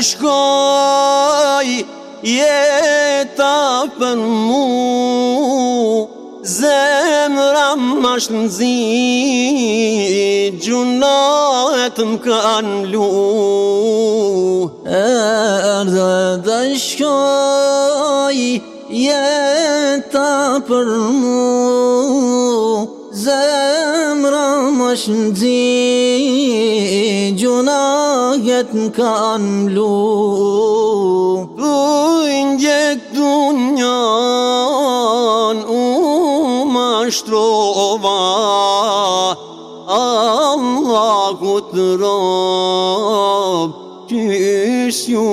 shkoj jeta për mu. Zemra më është nëzi Gjunahet më kanë lu. Erdhe dhe shkoj jeta për mu. Zemra më Gjunahet më lu Tu injek dunjan U ma shtrova Allahu të rob Qysh ju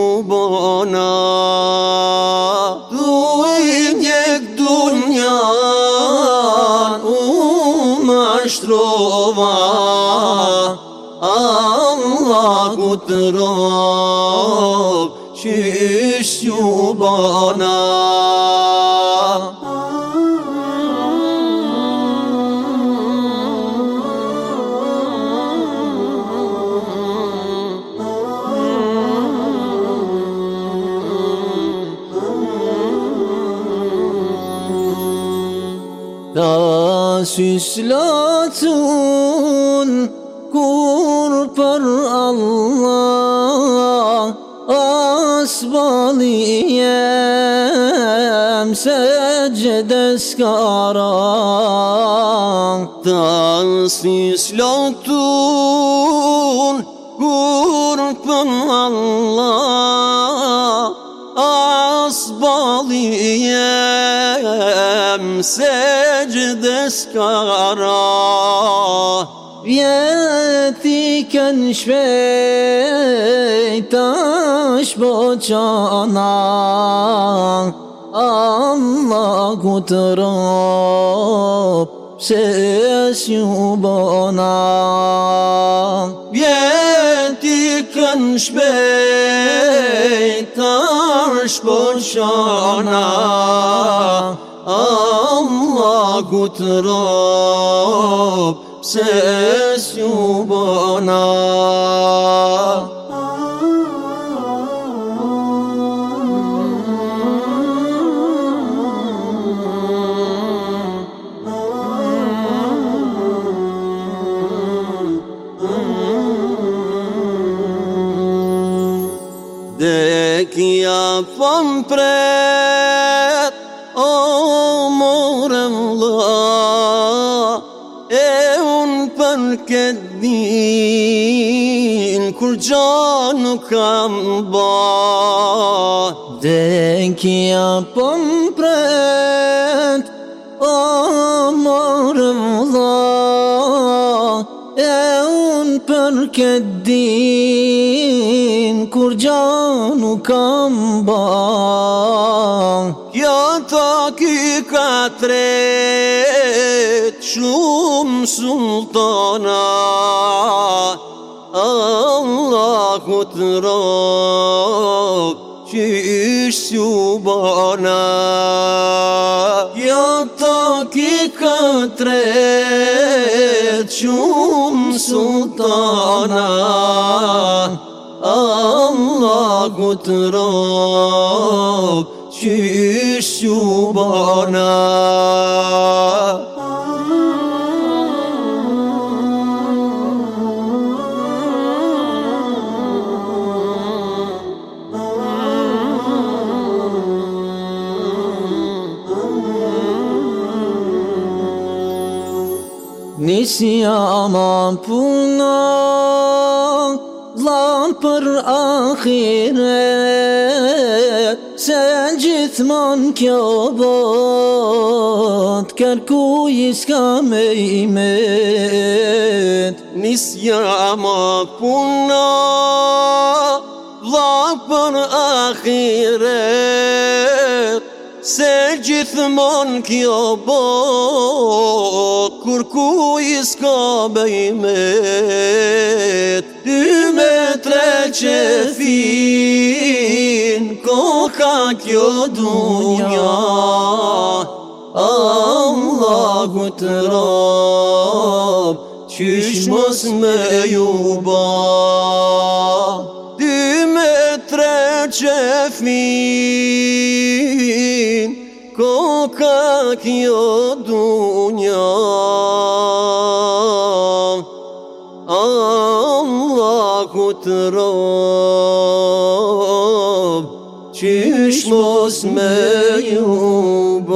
bona Tu injek dunjan U ma shtrova Allahu të rob Qysh ju bona Ta süslatun kur për Allah Asbaliyem secdes karan Tansis lotun Kurpun Allah Asbaliyem secdes kara Yetiken şveytaş boçana Allah kuturup ses yubona Yetiken şbeytaş boşana. Allah yubana sesiu bona de que a pompre oh, këtë din Kur gja nuk kam ba. Dekja pëmpret O morë vla E unë për këtë din Kur gjanu kam ba. Kjo ta ky ka tret Shumë sultana Allahut rok që ish subana Ja ta ki katret shumë sultana Allahut rok që ish subana bana Nisyama puna Lan për akhiret Se gjithmon kjo bot Kërku i s'ka me imet Nisja ma puna Vla për akhiret Se gjithmon kjo bot Kur ku i s'ka bejmet Dy me tre qefin Koka kjo dunja. Allahu të rob Qysh mos me ju ba. Dy me tre çefin Kokak yo dünya. Allahu Trab Çüşmos meyuba